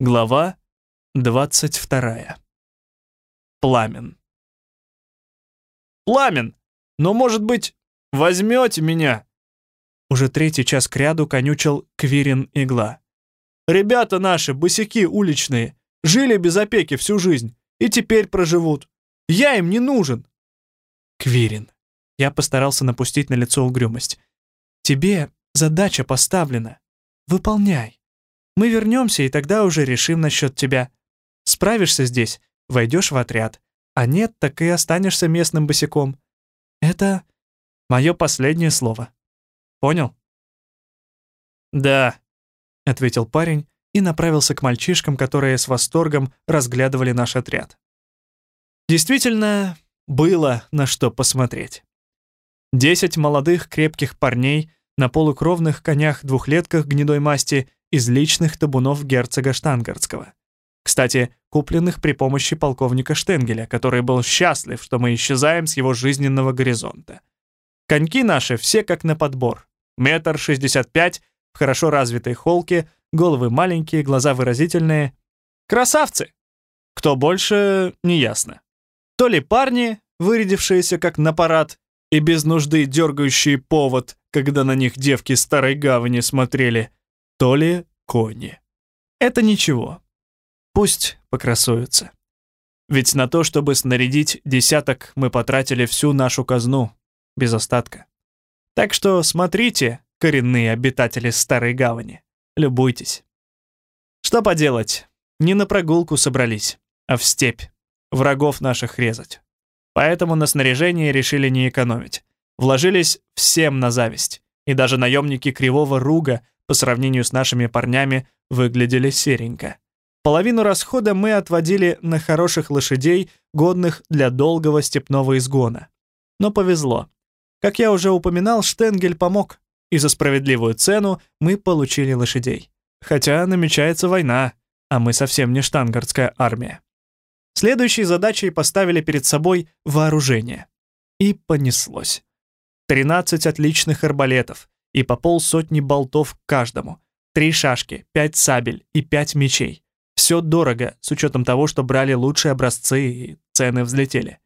Глава 22. Пламен. «Пламен! Но, может быть, возьмете меня?» Уже третий час кряду конючил Квирин Игла. «Ребята наши, босяки уличные, жили без опеки всю жизнь и теперь проживут. Я им не нужен!» Квирин. Я постарался напустить на лицо угрюмость. «Тебе задача поставлена. Выполняй. Мы вернемся, и тогда уже решим насчет тебя. Справишься здесь, войдешь в отряд. А нет, так и останешься местным босиком. Это мое последнее слово. Понял? Да, ответил парень и направился к мальчишкам, которые с восторгом разглядывали наш отряд. Действительно, было на что посмотреть. Десять молодых крепких парней на полукровных конях-двухлетках гнедой масти из личных табунов герцога Штангардского. Кстати, купленных при помощи полковника Штенгеля, который был счастлив, что мы исчезаем с его жизненного горизонта. Коньки наши все как на подбор. Метр шестьдесят пять, в хорошо развитой холке, головы маленькие, глаза выразительные. Красавцы! Кто больше, неясно. То ли парни, вырядившиеся как на парад, и без нужды дергающие повод, когда на них девки старой гавани смотрели, то ли кони. Это ничего. Пусть покрасуются. Ведь на то, чтобы снарядить десяток, мы потратили всю нашу казну, без остатка. Так что смотрите, коренные обитатели Старой Гавани, любуйтесь. Что поделать, не на прогулку собрались, а в степь, врагов наших резать. Поэтому на снаряжение решили не экономить. Вложились всем на зависть, и даже наемники Кривого Руга по сравнению с нашими парнями выглядели серенько. Половину расхода мы отводили на хороших лошадей, годных для долгого степного изгона. Но повезло. Как я уже упоминал, Штенгель помог, и за справедливую цену мы получили лошадей. Хотя намечается война, а мы совсем не штангардская армия. Следующей задачей поставили перед собой вооружение. И понеслось. 13 отличных арбалетов, и по полсотни болтов к каждому, три шашки, пять сабель и пять мечей. Все дорого, с учетом того, что брали лучшие образцы и цены взлетели.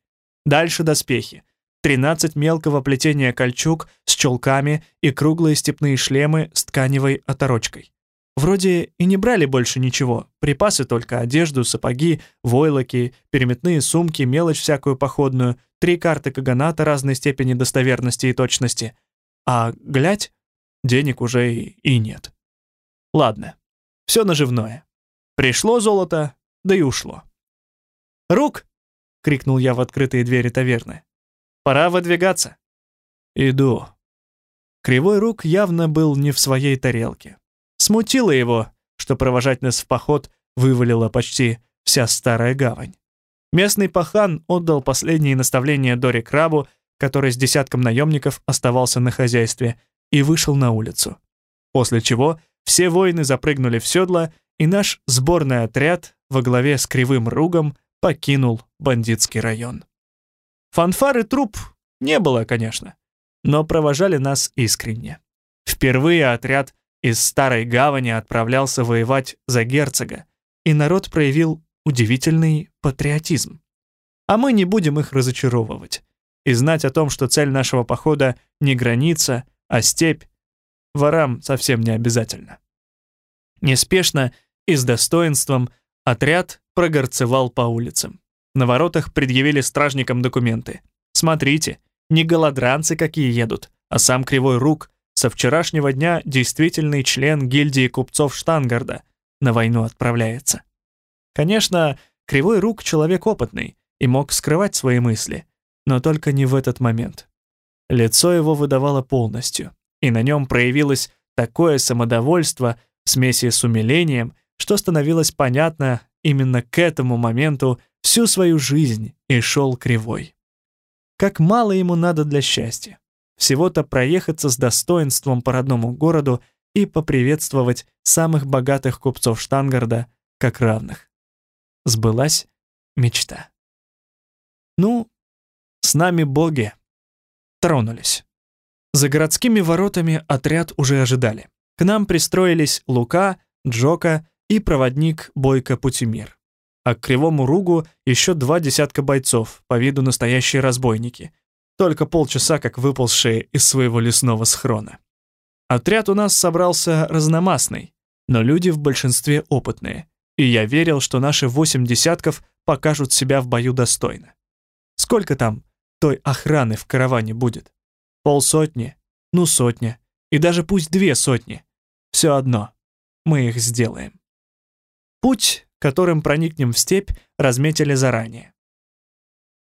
Дальше доспехи. 13 мелкого плетения кольчуг с чулками и круглые степные шлемы с тканевой оторочкой. Вроде и не брали больше ничего, припасы только одежду, сапоги, войлоки, переметные сумки, мелочь всякую походную, три карты каганата разной степени достоверности и точности, а, глядь, денег уже и, и нет. Ладно, все наживное. Пришло золото, да и ушло. «Рук!» — крикнул я в открытые двери таверны. «Пора выдвигаться». «Иду». Кривой рук явно был не в своей тарелке. Смутило его, что провожать нас в поход вывалила почти вся старая гавань. Местный пахан отдал последние наставления Дори Крабу который с десятком наемников оставался на хозяйстве, и вышел на улицу. После чего все воины запрыгнули в седла, и наш сборный отряд во главе с Кривым Ругом покинул бандитский район. Фанфары труп не было, конечно, но провожали нас искренне. Впервые отряд из Старой Гавани отправлялся воевать за герцога, и народ проявил удивительный патриотизм. А мы не будем их разочаровывать и знать о том, что цель нашего похода не граница, а степь, ворам совсем не обязательно. Неспешно и с достоинством отряд прогорцевал по улицам. На воротах предъявили стражникам документы. Смотрите, не голодранцы какие едут, а сам Кривой Рук, со вчерашнего дня действительный член гильдии купцов Штангарда, на войну отправляется. Конечно, Кривой Рук человек опытный и мог скрывать свои мысли, но только не в этот момент. Лицо его выдавало полностью, и на нем проявилось такое самодовольство в смеси с умилением, что становилось понятно, именно к этому моменту всю свою жизнь и шел кривой. Как мало ему надо для счастья. Всего-то проехаться с достоинством по родному городу и поприветствовать самых богатых купцов Штангарда как равных. Сбылась мечта. Ну, с нами боги. Тронулись. За городскими воротами отряд уже ожидали. К нам пристроились Лука, Джока и проводник Бойко Путимир. А к Кривому Ругу еще два десятка бойцов, по виду настоящие разбойники. Только полчаса как выползшие из своего лесного схрона. Отряд у нас собрался разномастный, но люди в большинстве опытные, и я верил, что наши восемь десятков покажут себя в бою достойно. Сколько там той охраны в караване будет? Полсотни? Ну, сотня. И даже пусть две сотни. Все одно. Мы их сделаем. Путь, которым проникнем в степь, разметили заранее.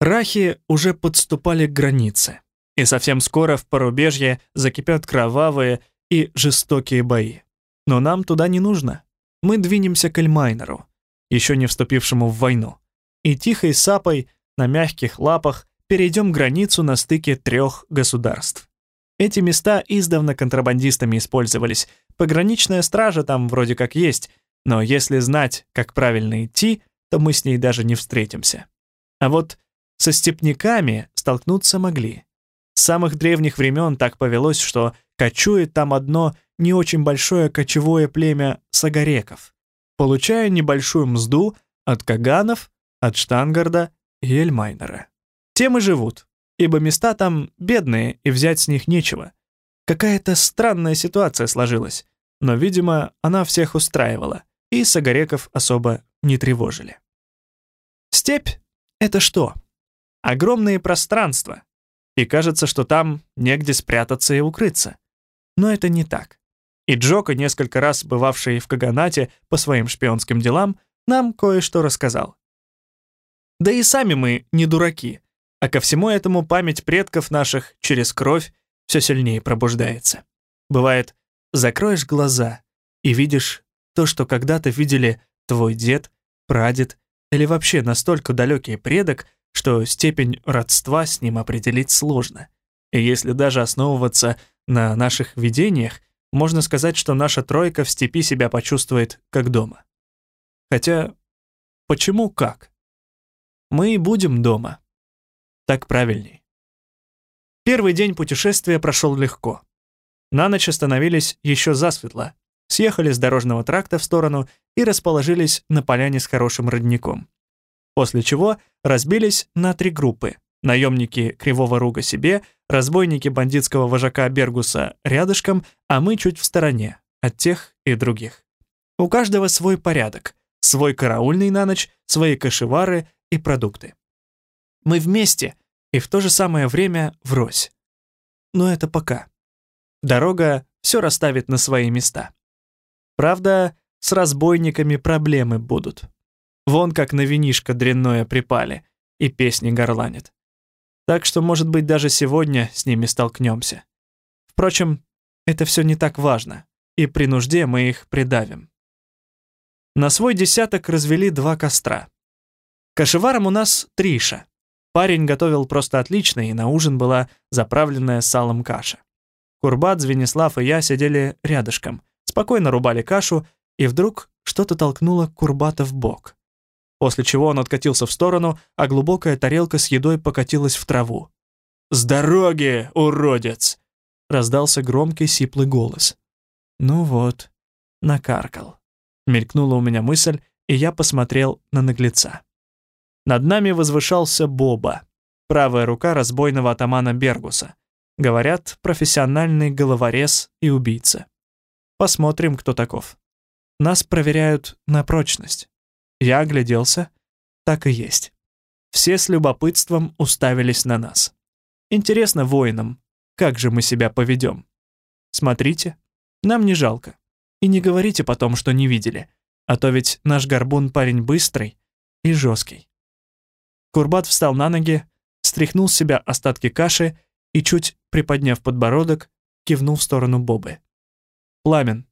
Рахи уже подступали к границе, и совсем скоро в порубежье закипят кровавые и жестокие бои. Но нам туда не нужно. Мы двинемся к Эльмайнеру, еще не вступившему в войну, и тихой сапой на мягких лапах перейдем границу на стыке трех государств. Эти места издавна контрабандистами использовались. Пограничная стража там вроде как есть, но если знать, как правильно идти, то мы с ней даже не встретимся. А вот со степняками столкнуться могли. С самых древних времен так повелось, что кочует там одно не очень большое кочевое племя сагареков, получая небольшую мзду от каганов, от Штангарда и Эльмайнера. Тем и живут, ибо места там бедные и взять с них нечего. Какая-то странная ситуация сложилась, но, видимо, она всех устраивала, и сагареков особо не тревожили. Степь — это что? Огромные пространства, и кажется, что там негде спрятаться и укрыться. Но это не так. И Джока, несколько раз бывавший в Каганате по своим шпионским делам, нам кое-что рассказал. Да и сами мы не дураки, а ко всему этому память предков наших через кровь все сильнее пробуждается. Бывает, закроешь глаза и видишь то, что когда-то видели твой дед, прадед или вообще настолько далекий предок, что степень родства с ним определить сложно. И если даже основываться на наших видениях, можно сказать, что наша тройка в степи себя почувствует как дома. Хотя, почему как? Мы и будем дома. Так правильней. Первый день путешествия прошел легко. На ночь остановились еще засветло, съехали с дорожного тракта в сторону и расположились на поляне с хорошим родником после чего разбились на три группы. Наемники Кривого Руга себе, разбойники бандитского вожака Бергуса рядышком, а мы чуть в стороне от тех и других. У каждого свой порядок, свой караульный на ночь, свои кошевары и продукты. Мы вместе и в то же самое время врозь. Но это пока. Дорога все расставит на свои места. Правда, с разбойниками проблемы будут. Вон как на винишко дрянное припали и песни горланит. Так что, может быть, даже сегодня с ними столкнемся. Впрочем, это все не так важно, и при нужде мы их придавим. На свой десяток развели два костра. Кашеваром у нас Триша. Парень готовил просто отлично, и на ужин была заправленная салом каша. Курбат, Звенислав и я сидели рядышком, спокойно рубали кашу, и вдруг что-то толкнуло Курбата в бок после чего он откатился в сторону, а глубокая тарелка с едой покатилась в траву. «С дороги, уродец!» — раздался громкий сиплый голос. «Ну вот, накаркал». Мелькнула у меня мысль, и я посмотрел на наглеца. Над нами возвышался Боба, правая рука разбойного атамана Бергуса. Говорят, профессиональный головорез и убийца. Посмотрим, кто таков. Нас проверяют на прочность. Я огляделся. Так и есть. Все с любопытством уставились на нас. Интересно воинам, как же мы себя поведем. Смотрите, нам не жалко. И не говорите потом, что не видели, а то ведь наш горбун парень быстрый и жесткий. Курбат встал на ноги, стряхнул с себя остатки каши и, чуть приподняв подбородок, кивнул в сторону Бобы. «Пламен,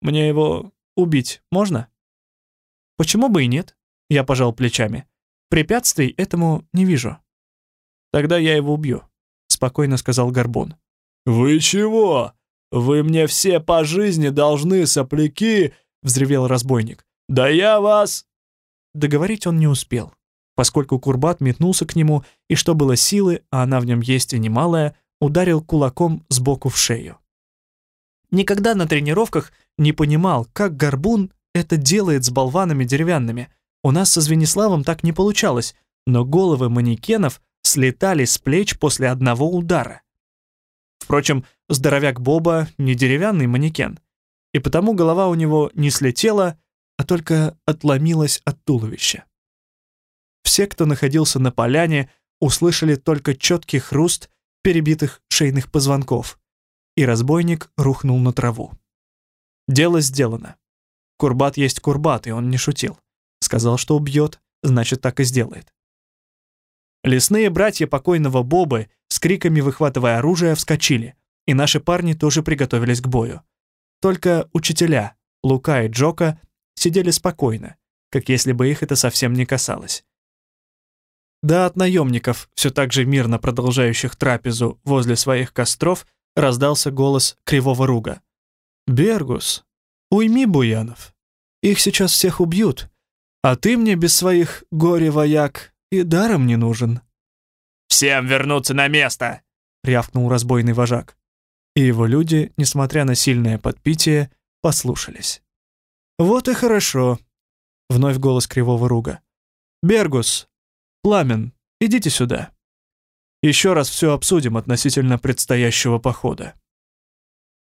мне его убить можно?» Почему бы и нет? Я пожал плечами. Препятствий этому не вижу. Тогда я его убью, спокойно сказал Горбун. Вы чего? Вы мне все по жизни должны, сопляки, взревел разбойник. Да я вас Договорить он не успел, поскольку Курбат метнулся к нему и, что было силы, а она в нем есть и немалая, ударил кулаком сбоку в шею. Никогда на тренировках не понимал, как Горбун это делает с болванами деревянными. У нас со Звениславом так не получалось, но головы манекенов слетали с плеч после одного удара. Впрочем, здоровяк Боба не деревянный манекен, и потому голова у него не слетела, а только отломилась от туловища. Все, кто находился на поляне, услышали только четкий хруст перебитых шейных позвонков, и разбойник рухнул на траву. Дело сделано. Курбат есть Курбат, и он не шутил. Сказал, что убьет, значит, так и сделает. Лесные братья покойного Бобы, с криками выхватывая оружие, вскочили, и наши парни тоже приготовились к бою. Только учителя, Лука и Джока, сидели спокойно, как если бы их это совсем не касалось. Да от наемников, все так же мирно продолжающих трапезу возле своих костров, раздался голос кривого руга. «Бергус, уйми буянов. Их сейчас всех убьют, а ты мне без своих горе-вояк и даром не нужен». «Всем вернуться на место!» — рявкнул разбойный вожак. И его люди, несмотря на сильное подпитие, послушались. «Вот и хорошо», — вновь голос кривого руга. «Бергус, Пламен, идите сюда. Еще раз все обсудим относительно предстоящего похода».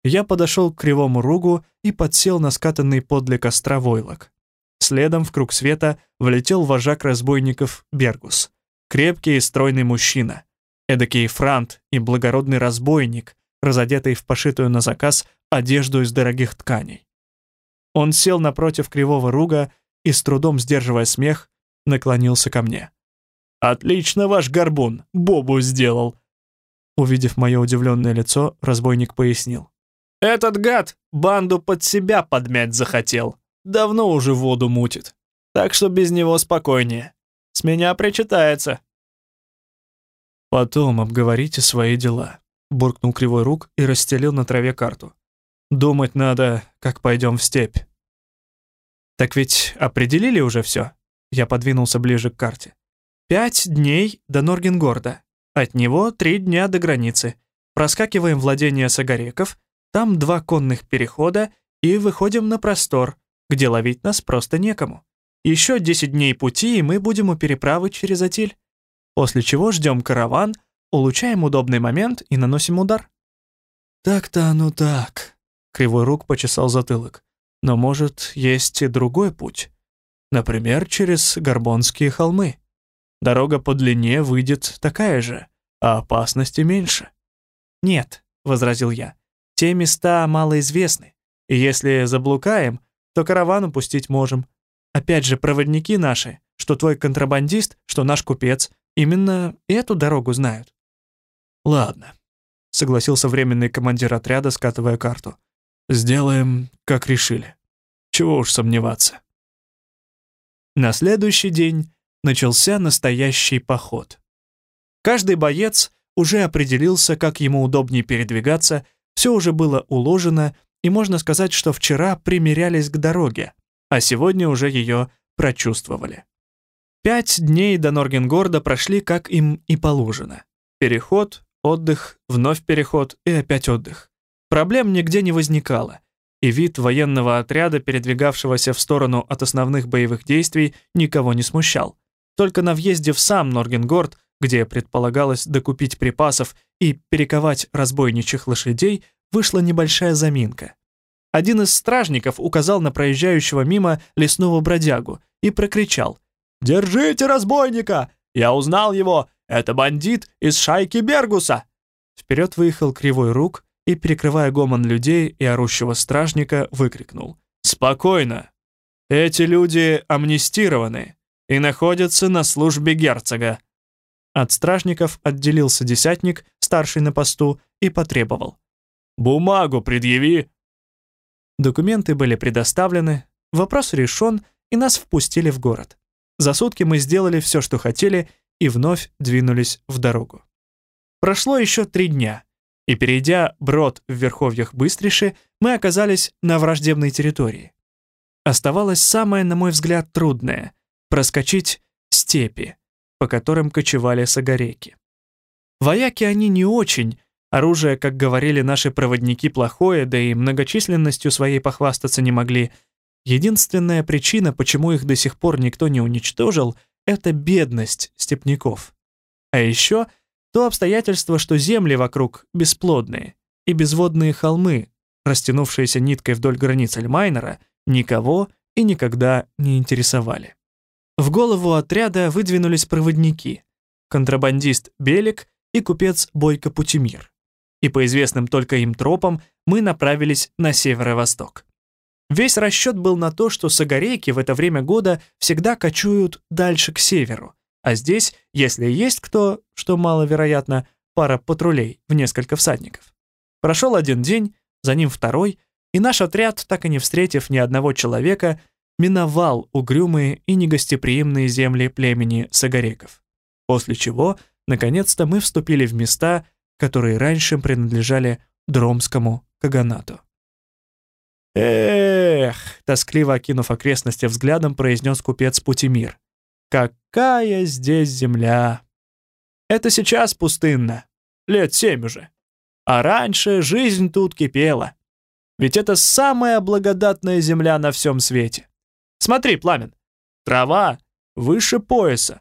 Я подошел к кривому ругу и подсел на скатанный подле костра войлок. Следом в круг света влетел вожак разбойников Бергус. Крепкий и стройный мужчина. Эдакий франт и благородный разбойник, разодетый в пошитую на заказ одежду из дорогих тканей. Он сел напротив кривого руга и, с трудом сдерживая смех, наклонился ко мне. «Отлично ваш горбун, Бобу сделал!» Увидев мое удивленное лицо, разбойник пояснил. «Этот гад банду под себя подмять захотел давно уже воду мутит. Так что без него спокойнее. С меня причитается». «Потом обговорите свои дела», — буркнул кривой рук и расстелил на траве карту. «Думать надо, как пойдем в степь». «Так ведь определили уже все?» Я подвинулся ближе к карте. «Пять дней до Норгенгорда. От него три дня до границы. Проскакиваем владение Сагареков, там два конных перехода и выходим на простор, где ловить нас просто некому. Еще 10 дней пути, и мы будем у переправы через Атиль. После чего ждем караван, улучшаем удобный момент и наносим удар. Так-то оно так. Кривой рук почесал затылок. Но может, есть и другой путь. Например, через Горбонские холмы. Дорога по длине выйдет такая же, а опасности меньше. Нет, возразил я. Те места малоизвестны, и если заблукаем, то караван упустить можем. Опять же, проводники наши, что твой контрабандист, что наш купец, именно эту дорогу знают». «Ладно», — согласился временный командир отряда, скатывая карту. «Сделаем, как решили. Чего уж сомневаться». На следующий день начался настоящий поход. Каждый боец уже определился, как ему удобнее передвигаться, все уже было уложено, и можно сказать, что вчера примерялись к дороге, а сегодня уже ее прочувствовали. Пять дней до Норгенгорда прошли, как им и положено. Переход, отдых, вновь переход и опять отдых. Проблем нигде не возникало, и вид военного отряда, передвигавшегося в сторону от основных боевых действий, никого не смущал. Только на въезде в сам Норгенгорд, где предполагалось докупить припасов и перековать разбойничьих лошадей, вышла небольшая заминка. Один из стражников указал на проезжающего мимо лесного бродягу и прокричал «Держите разбойника! Я узнал его! Это бандит из шайки Бергуса!» Вперед выехал кривой рук и, перекрывая гомон людей и орущего стражника, выкрикнул «Спокойно! Эти люди амнистированы и находятся на службе герцога!» От стражников отделился десятник, старший на посту, и потребовал Бумагу предъяви!» Документы были предоставлены, вопрос решен, и нас впустили в город. За сутки мы сделали все, что хотели, и вновь двинулись в дорогу. Прошло еще три дня, и, перейдя брод в верховьях Быстриши, мы оказались на враждебной территории. Оставалось самое, на мой взгляд, трудное — проскочить степи, по которым кочевали сагареки. Вояки они не очень, Оружие, как говорили наши проводники, плохое, да и многочисленностью своей похвастаться не могли. Единственная причина, почему их до сих пор никто не уничтожил, это бедность степняков. А еще то обстоятельство, что земли вокруг бесплодные, и безводные холмы, растянувшиеся ниткой вдоль границ Альмайнера, никого и никогда не интересовали. В голову отряда выдвинулись проводники, контрабандист Белик и купец Бойко Путимир. И по известным только им тропам мы направились на северо-восток. Весь расчет был на то, что сагарейки в это время года всегда кочуют дальше к северу, а здесь, если есть кто, что маловероятно, пара патрулей в несколько всадников. Прошел один день, за ним второй, и наш отряд, так и не встретив ни одного человека, миновал угрюмые и негостеприимные земли племени сагареков. После чего, наконец-то, мы вступили в места, которые раньше принадлежали Дромскому каганату. «Эх!» — тоскливо окинув окрестности взглядом, произнес купец Путимир. «Какая здесь земля!» «Это сейчас пустынно. Лет семь уже. А раньше жизнь тут кипела. Ведь это самая благодатная земля на всем свете. Смотри, Пламен, трава выше пояса.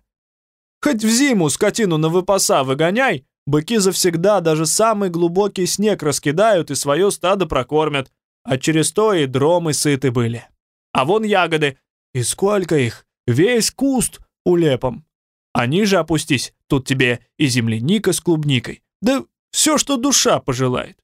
Хоть в зиму скотину на выпаса выгоняй, быки завсегда даже самый глубокий снег раскидают и свое стадо прокормят а через то и дромы сыты были. А вон ягоды, и сколько их, весь куст улепом. А ниже опустись, тут тебе и земляника с клубникой, да все, что душа пожелает.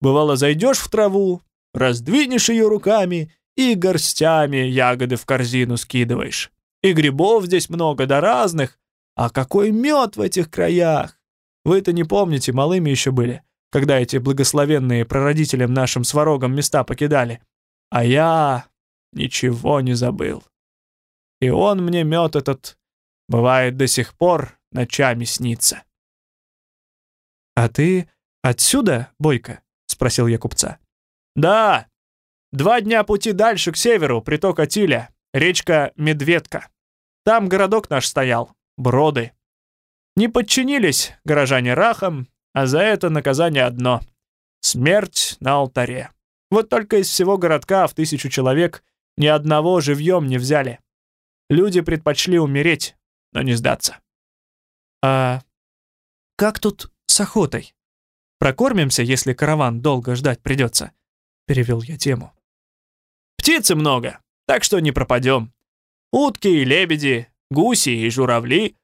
Бывало, зайдешь в траву, раздвинешь ее руками и горстями ягоды в корзину скидываешь. И грибов здесь много, да разных. А какой мед в этих краях! Вы-то не помните, малыми еще были когда эти благословенные прародителям нашим сварогам места покидали. А я ничего не забыл. И он мне мед этот, бывает, до сих пор ночами снится. «А ты отсюда, Бойко?» — спросил я купца. «Да. Два дня пути дальше, к северу, приток Атиля, речка Медведка. Там городок наш стоял, Броды. Не подчинились горожане рахам, а за это наказание одно — смерть на алтаре. Вот только из всего городка в тысячу человек ни одного живьем не взяли. Люди предпочли умереть, но не сдаться. А как тут с охотой? Прокормимся, если караван долго ждать придется? Перевел я тему. Птицы много, так что не пропадем. Утки и лебеди, гуси и журавли,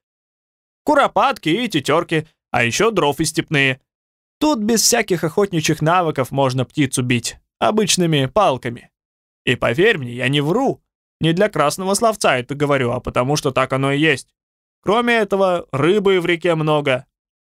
куропатки и тетерки — а еще дров и степные. Тут без всяких охотничьих навыков можно птицу бить, обычными палками. И поверь мне, я не вру. Не для красного словца это говорю, а потому что так оно и есть. Кроме этого, рыбы в реке много.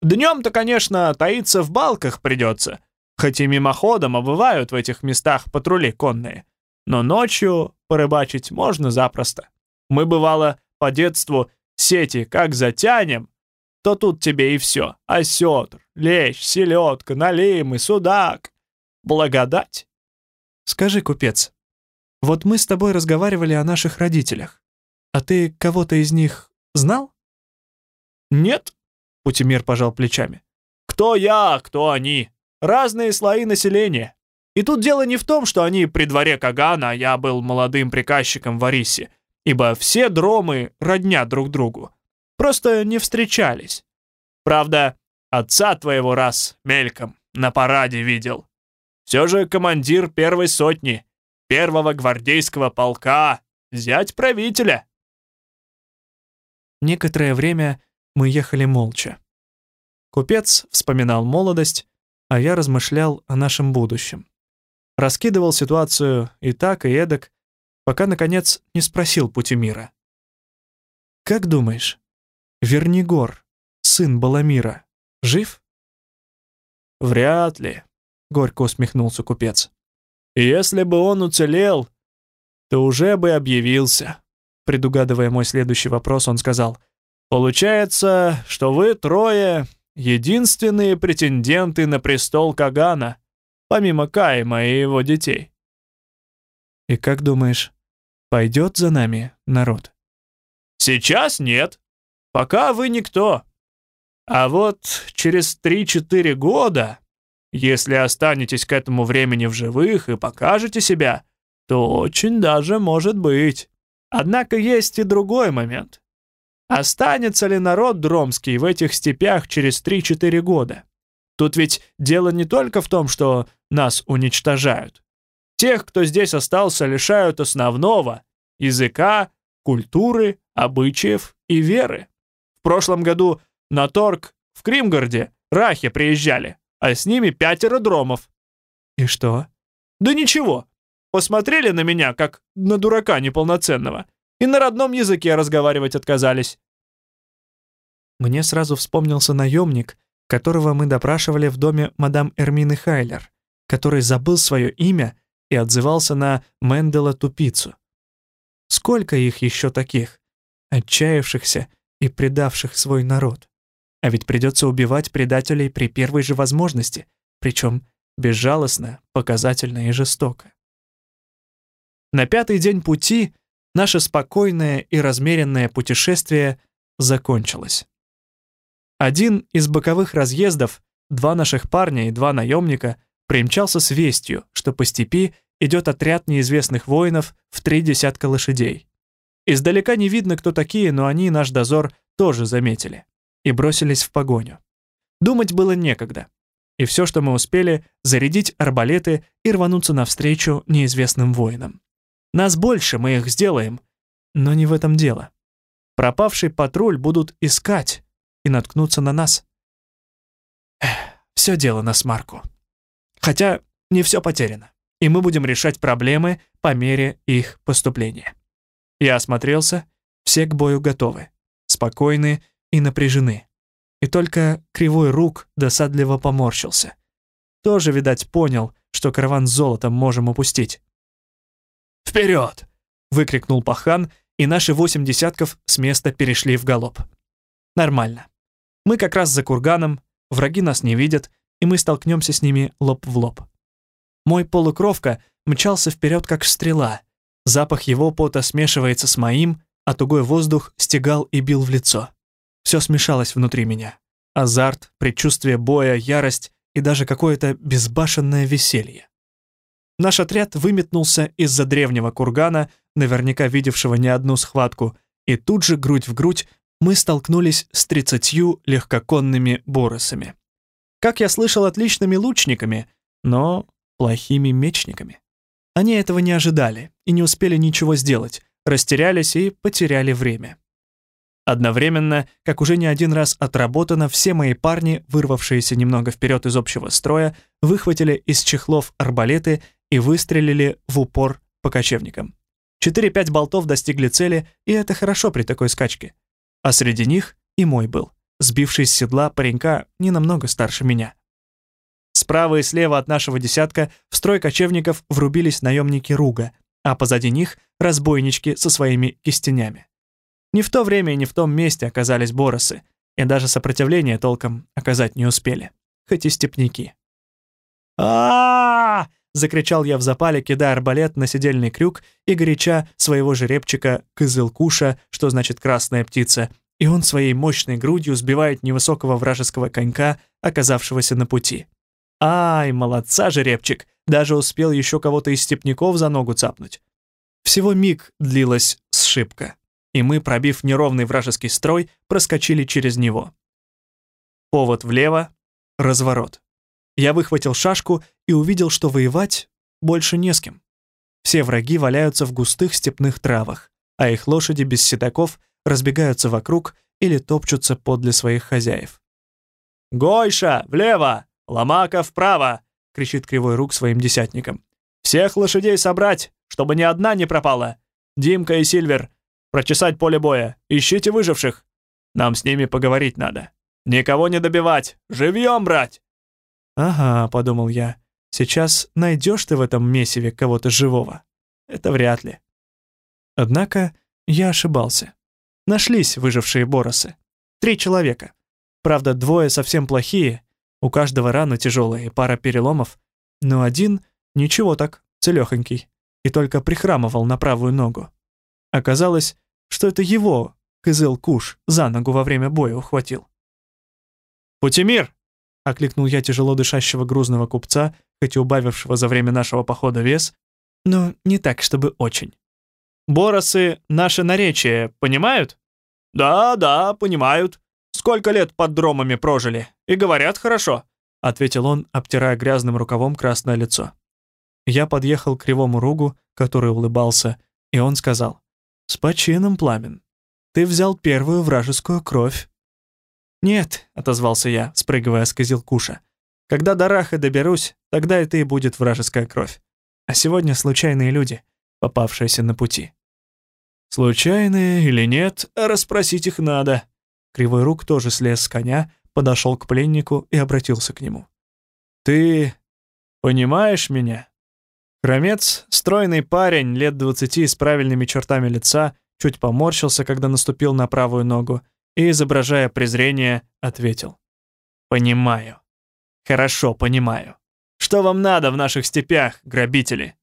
Днем-то, конечно, таиться в балках придется, хоть и мимоходом, а бывают в этих местах патрули конные. Но ночью порыбачить можно запросто. Мы, бывало, по детству сети как затянем, то тут тебе и все. Осетр, лещ, селедка, налимый, судак. Благодать. Скажи, купец, вот мы с тобой разговаривали о наших родителях. А ты кого-то из них знал? Нет, Путимир пожал плечами. Кто я, кто они? Разные слои населения. И тут дело не в том, что они при дворе Кагана, а я был молодым приказчиком в Арисе, ибо все дромы родня друг другу. Просто не встречались. Правда, отца твоего раз мельком на параде видел. Все же командир первой сотни, первого гвардейского полка, зять правителя. Некоторое время мы ехали молча. Купец вспоминал молодость, а я размышлял о нашем будущем. Раскидывал ситуацию и так, и эдак, пока, наконец, не спросил пути мира. «Как думаешь, Вернигор, сын Баламира, жив?» «Вряд ли», — горько усмехнулся купец. «Если бы он уцелел, то уже бы объявился». Предугадывая мой следующий вопрос, он сказал, «Получается, что вы трое — единственные претенденты на престол Кагана, помимо Кайма и его детей». «И как думаешь, пойдет за нами народ?» «Сейчас нет», Пока вы никто. А вот через 3-4 года, если останетесь к этому времени в живых и покажете себя, то очень даже может быть. Однако есть и другой момент. Останется ли народ дромский в этих степях через 3-4 года? Тут ведь дело не только в том, что нас уничтожают. Тех, кто здесь остался, лишают основного — языка, культуры, обычаев и веры. В прошлом году на торг в Кримгороде рахи приезжали, а с ними пятеро дромов. И что? Да ничего. Посмотрели на меня, как на дурака неполноценного, и на родном языке разговаривать отказались. Мне сразу вспомнился наемник, которого мы допрашивали в доме мадам Эрмины Хайлер, который забыл свое имя и отзывался на Мендела Тупицу. Сколько их еще таких, отчаявшихся и предавших свой народ? А ведь придется убивать предателей при первой же возможности, причем безжалостно, показательно и жестоко. На пятый день пути наше спокойное и размеренное путешествие закончилось. Один из боковых разъездов, два наших парня и два наемника, примчался с вестью, что по степи идет отряд неизвестных воинов в три десятка лошадей. Издалека не видно, кто такие, но они наш дозор тоже заметили и бросились в погоню. Думать было некогда. И все, что мы успели, зарядить арбалеты и рвануться навстречу неизвестным воинам. Нас больше, мы их сделаем. Но не в этом дело. Пропавший патруль будут искать, и наткнуться на нас. все дело на смарку. Хотя не все потеряно, и мы будем решать проблемы по мере их поступления. Я осмотрелся, все к бою готовы, спокойны и напряжены. И только кривой рук досадливо поморщился. Тоже, видать, понял, что караван с золотом можем упустить. «Вперед!» — выкрикнул пахан, и наши восемь десятков с места перешли в галоп. Нормально. Мы как раз за курганом, враги нас не видят, и мы столкнемся с ними лоб в лоб. Мой полукровка мчался вперед, как стрела. Запах его пота смешивается с моим, а тугой воздух стегал и бил в лицо. Все смешалось внутри меня. Азарт, предчувствие боя, ярость и даже какое-то безбашенное веселье. Наш отряд выметнулся из-за древнего кургана, наверняка видевшего не одну схватку, и тут же грудь в грудь мы столкнулись с тридцатью легкоконными боросами. Как я слышал, отличными лучниками, но плохими мечниками. Они этого не ожидали и не успели ничего сделать, растерялись и потеряли время. Одновременно, как уже не один раз отработано, все мои парни, вырвавшиеся немного вперед из общего строя, выхватили из чехлов арбалеты и выстрелили в упор по кочевникам. 4-5 болтов достигли цели, и это хорошо при такой скачке а среди них и мой был, сбивший с седла паренька не намного старше меня. Справа и слева от нашего десятка в строй кочевников врубились наемники Руга, а позади них — разбойнички со своими кистенями. Не в то время и не в том месте оказались боросы, и даже сопротивление толком оказать не успели, хоть и степняки. а, закричал я в запале, кидая арбалет на седельный крюк и горяча своего жеребчика Кызылкуша, что значит «красная птица», и он своей мощной грудью сбивает невысокого вражеского конька, оказавшегося на пути. Ай, молодца, жеребчик, даже успел еще кого-то из степняков за ногу цапнуть. Всего миг длилась сшибка, и мы, пробив неровный вражеский строй, проскочили через него. Повод влево, разворот. Я выхватил шашку и увидел, что воевать больше не с кем. Все враги валяются в густых степных травах, а их лошади без седаков разбегаются вокруг или топчутся подле своих хозяев. «Гойша, влево! Ломака, вправо!» — кричит Кривой Рук своим десятникам. «Всех лошадей собрать, чтобы ни одна не пропала! Димка и Сильвер, прочесать поле боя, ищите выживших! Нам с ними поговорить надо. Никого не добивать, живьем брать!» «Ага», — подумал я, — «сейчас найдешь ты в этом месиве кого-то живого? Это вряд ли». Однако я ошибался. Нашлись выжившие боросы. Три человека. Правда, двое совсем плохие, у каждого раны тяжелые, пара переломов, но один ничего так, целехонький, и только прихрамывал на правую ногу. Оказалось, что это его Кызыл Куш за ногу во время боя ухватил. «Путемир!» Окликнул я тяжело дышащего грузного купца, хоть и убавившего за время нашего похода вес, но не так, чтобы очень. Боросы наше наречие понимают? Да, да, понимают. Сколько лет под дромами прожили. И говорят хорошо, ответил он, обтирая грязным рукавом красное лицо. Я подъехал к кривому ругу, который улыбался, и он сказал, «С почином, Пламен. Ты взял первую вражескую кровь». «Нет», — отозвался я, спрыгивая с козелкуша. «Когда до Раха доберусь, тогда это и будет вражеская кровь. А сегодня случайные люди, попавшиеся на пути». «Случайные или нет, расспросить их надо». Кривой рук тоже слез с коня, подошел к пленнику и обратился к нему. «Ты понимаешь меня?» Хромец, стройный парень, лет двадцати с правильными чертами лица, чуть поморщился, когда наступил на правую ногу, и, изображая презрение, ответил. «Понимаю. Хорошо, понимаю. Что вам надо в наших степях, грабители?»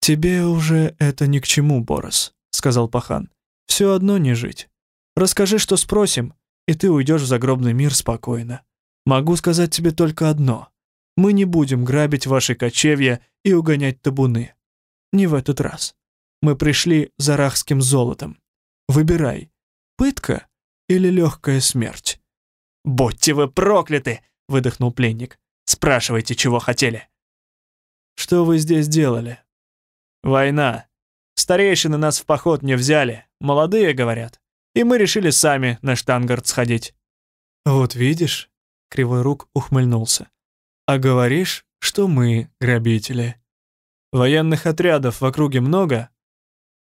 «Тебе уже это ни к чему, Борос», — сказал пахан. «Все одно не жить. Расскажи, что спросим, и ты уйдешь в загробный мир спокойно. Могу сказать тебе только одно. Мы не будем грабить ваши кочевья и угонять табуны. Не в этот раз. Мы пришли за рахским золотом. Выбирай, пытка или легкая смерть. «Будьте вы прокляты!» — выдохнул пленник. «Спрашивайте, чего хотели». «Что вы здесь делали?» «Война. Старейшины нас в поход не взяли. Молодые, говорят. И мы решили сами на штангард сходить». «Вот видишь?» — Кривой Рук ухмыльнулся. «А говоришь, что мы грабители. Военных отрядов в округе много?»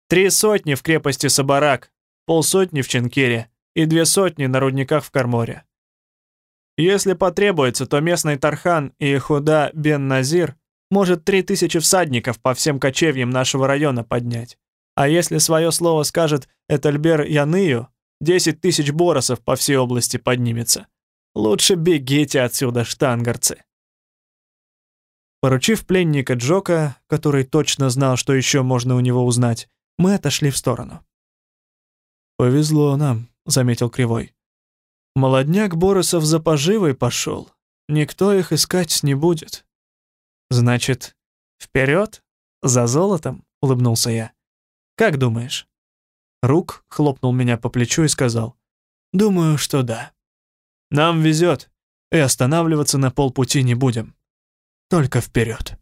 «Три сотни в крепости Сабарак, полсотни в Ченкере и две сотни на рудниках в Карморе. Если потребуется, то местный Тархан и Худа бен Назир может три тысячи всадников по всем кочевьям нашего района поднять. А если свое слово скажет Этельбер Янию, десять тысяч боросов по всей области поднимется. Лучше бегите отсюда, штангарцы. Поручив пленника Джока, который точно знал, что еще можно у него узнать, мы отошли в сторону. «Повезло нам», — заметил Кривой. «Молодняк Боросов за поживой пошел. Никто их искать не будет». «Значит, вперед? За золотом?» — улыбнулся я. «Как думаешь?» Рук хлопнул меня по плечу и сказал. «Думаю, что да. Нам везет, и останавливаться на полпути не будем. Только вперед.